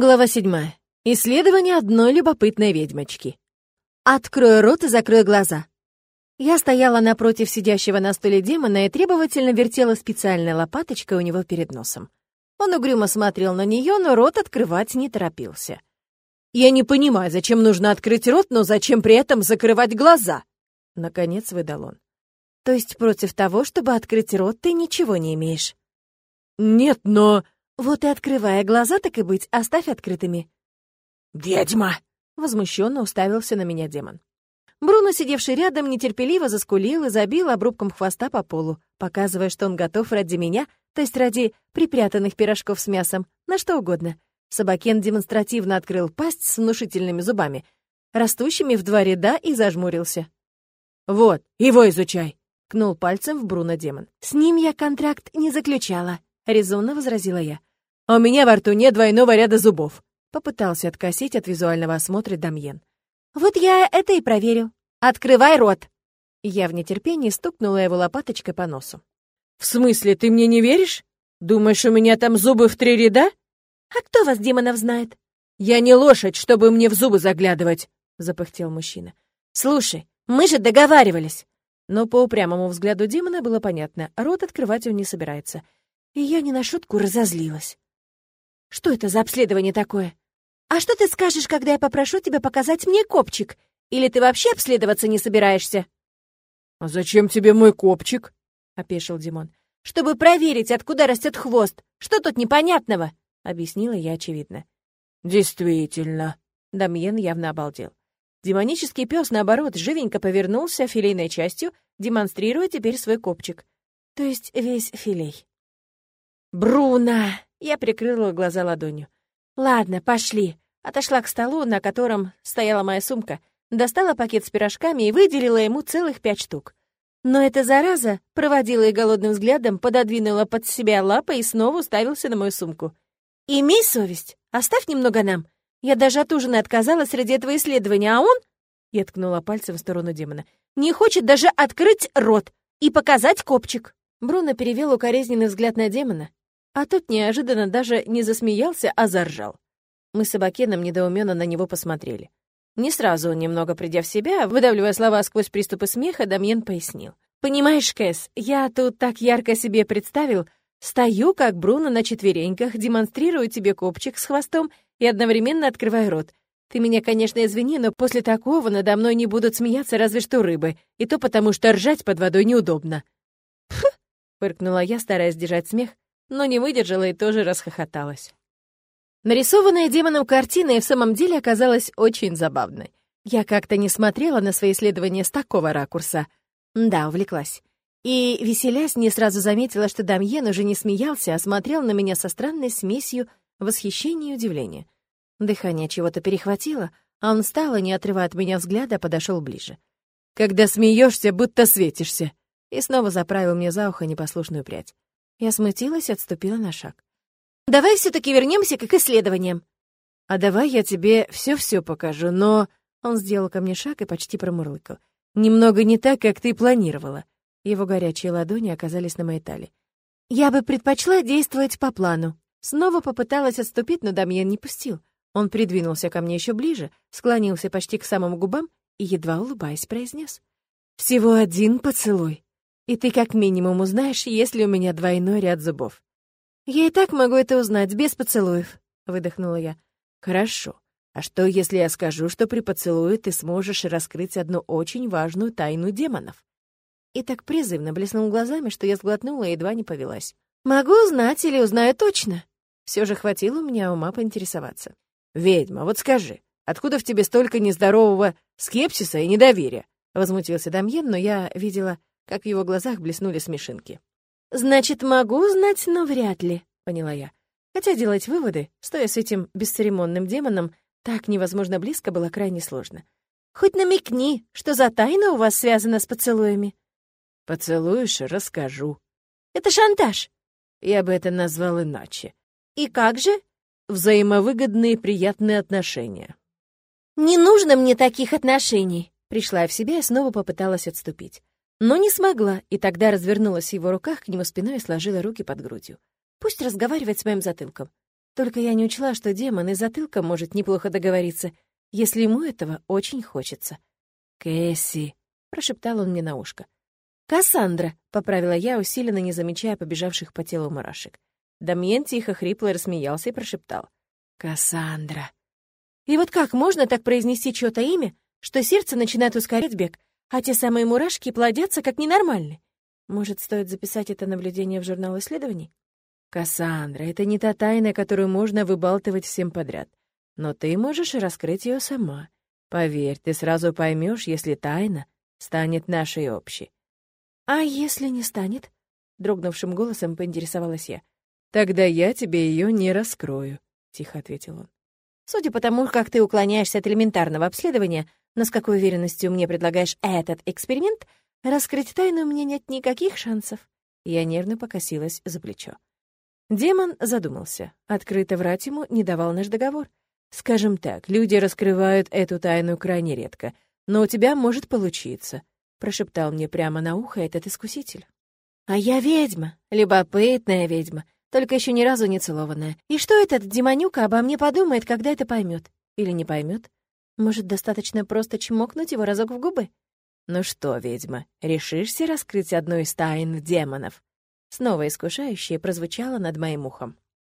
Глава седьмая. Исследование одной любопытной ведьмочки. Открой рот и закрой глаза. Я стояла напротив сидящего на стуле демона и требовательно вертела специальной лопаточкой у него перед носом. Он угрюмо смотрел на нее, но рот открывать не торопился. «Я не понимаю, зачем нужно открыть рот, но зачем при этом закрывать глаза?» Наконец выдал он. «То есть против того, чтобы открыть рот, ты ничего не имеешь?» «Нет, но...» «Вот и открывая глаза, так и быть, оставь открытыми». «Ведьма!» — возмущенно уставился на меня демон. Бруно, сидевший рядом, нетерпеливо заскулил и забил обрубком хвоста по полу, показывая, что он готов ради меня, то есть ради припрятанных пирожков с мясом, на что угодно. Собакен демонстративно открыл пасть с внушительными зубами, растущими в два ряда, и зажмурился. «Вот, его изучай!» — кнул пальцем в Бруно демон. «С ним я контракт не заключала», — резонно возразила я. А у меня во рту нет двойного ряда зубов. Попытался откосить от визуального осмотра Дамьен. Вот я это и проверю. Открывай рот. Я в нетерпении стукнула его лопаточкой по носу. В смысле, ты мне не веришь? Думаешь, у меня там зубы в три ряда? А кто вас, демонов, знает? Я не лошадь, чтобы мне в зубы заглядывать, запыхтел мужчина. Слушай, мы же договаривались. Но по упрямому взгляду демона было понятно, рот открывать он не собирается. И я не на шутку разозлилась. Что это за обследование такое? А что ты скажешь, когда я попрошу тебя показать мне копчик? Или ты вообще обследоваться не собираешься? А зачем тебе мой копчик? опешил Димон. Чтобы проверить, откуда растет хвост. Что тут непонятного? объяснила я очевидно. Действительно. Дамьен явно обалдел. Демонический пес, наоборот, живенько повернулся филейной частью, демонстрируя теперь свой копчик. То есть весь филей. «Бруно!» Я прикрыла глаза ладонью. «Ладно, пошли». Отошла к столу, на котором стояла моя сумка, достала пакет с пирожками и выделила ему целых пять штук. Но эта зараза проводила и голодным взглядом, пододвинула под себя лапы и снова уставился на мою сумку. «Имей совесть, оставь немного нам. Я даже от ужина отказалась ради этого исследования, а он...» Я ткнула пальцем в сторону демона. «Не хочет даже открыть рот и показать копчик». Бруно перевел укоризненный взгляд на демона, а тот неожиданно даже не засмеялся, а заржал. Мы с Абакеном недоуменно на него посмотрели. Не сразу, немного придя в себя, выдавливая слова сквозь приступы смеха, Дамьен пояснил. «Понимаешь, Кэс, я тут так ярко себе представил, стою, как Бруно на четвереньках, демонстрирую тебе копчик с хвостом и одновременно открываю рот. Ты меня, конечно, извини, но после такого надо мной не будут смеяться разве что рыбы, и то потому, что ржать под водой неудобно». «Пф!» — фыркнула я, стараясь держать смех, но не выдержала и тоже расхохоталась. Нарисованная демоном картина и в самом деле оказалась очень забавной. Я как-то не смотрела на свои исследования с такого ракурса. Да, увлеклась. И, веселясь, не сразу заметила, что Дамьен уже не смеялся, а смотрел на меня со странной смесью восхищения и удивления. Дыхание чего-то перехватило, а он встал и, не отрывая от меня взгляда, подошел ближе. «Когда смеешься, будто светишься!» И снова заправил мне за ухо непослушную прядь. Я смутилась и отступила на шаг. «Давай все-таки вернемся к исследованиям». «А давай я тебе все-все покажу, но...» Он сделал ко мне шаг и почти промурлыкал. «Немного не так, как ты планировала». Его горячие ладони оказались на моей талии. «Я бы предпочла действовать по плану». Снова попыталась отступить, но Дамьен не пустил. Он придвинулся ко мне еще ближе, склонился почти к самым губам и, едва улыбаясь, произнес. «Всего один поцелуй» и ты как минимум узнаешь, есть ли у меня двойной ряд зубов. Я и так могу это узнать без поцелуев, выдохнула я. Хорошо. А что, если я скажу, что при поцелуе ты сможешь раскрыть одну очень важную тайну демонов? И так призывно блеснул глазами, что я сглотнула и едва не повелась. Могу узнать или узнаю точно. Все же хватило у меня ума поинтересоваться. «Ведьма, вот скажи, откуда в тебе столько нездорового скепсиса и недоверия?» Возмутился Дамьен, но я видела как в его глазах блеснули смешинки. «Значит, могу узнать, но вряд ли», — поняла я. Хотя делать выводы, стоя с этим бесцеремонным демоном, так невозможно близко было крайне сложно. «Хоть намекни, что за тайна у вас связана с поцелуями?» «Поцелуешь — расскажу». «Это шантаж». Я бы это назвал иначе. «И как же?» «Взаимовыгодные приятные отношения». «Не нужно мне таких отношений!» Пришла в себя и снова попыталась отступить. Но не смогла, и тогда развернулась в его руках к нему спиной и сложила руки под грудью. Пусть разговаривает с моим затылком. Только я не учла, что демон и затылком может неплохо договориться, если ему этого очень хочется. «Кэсси», — прошептал он мне на ушко. «Кассандра», — поправила я, усиленно не замечая побежавших по телу мурашек. Дамьен тихо хрипло рассмеялся и прошептал. «Кассандра». И вот как можно так произнести чьё-то имя, что сердце начинает ускорять бег, а те самые мурашки плодятся как ненормальные? Может, стоит записать это наблюдение в журнал исследований? Кассандра, это не та тайна, которую можно выбалтывать всем подряд. Но ты можешь раскрыть ее сама. Поверь, ты сразу поймешь, если тайна станет нашей общей. А если не станет? Дрогнувшим голосом поинтересовалась я. Тогда я тебе ее не раскрою, тихо ответил он. Судя по тому, как ты уклоняешься от элементарного обследования, но с какой уверенностью мне предлагаешь этот эксперимент, раскрыть тайну меня нет никаких шансов. Я нервно покосилась за плечо. Демон задумался. Открыто врать ему не давал наш договор. Скажем так, люди раскрывают эту тайну крайне редко, но у тебя может получиться, прошептал мне прямо на ухо этот искуситель. А я ведьма, любопытная ведьма, только еще ни разу не целованная. И что этот демонюка обо мне подумает, когда это поймет? Или не поймет? Может, достаточно просто чмокнуть его разок в губы? Ну что, ведьма, решишься раскрыть одну из тайн демонов? Снова искушающее прозвучало над моим ухом.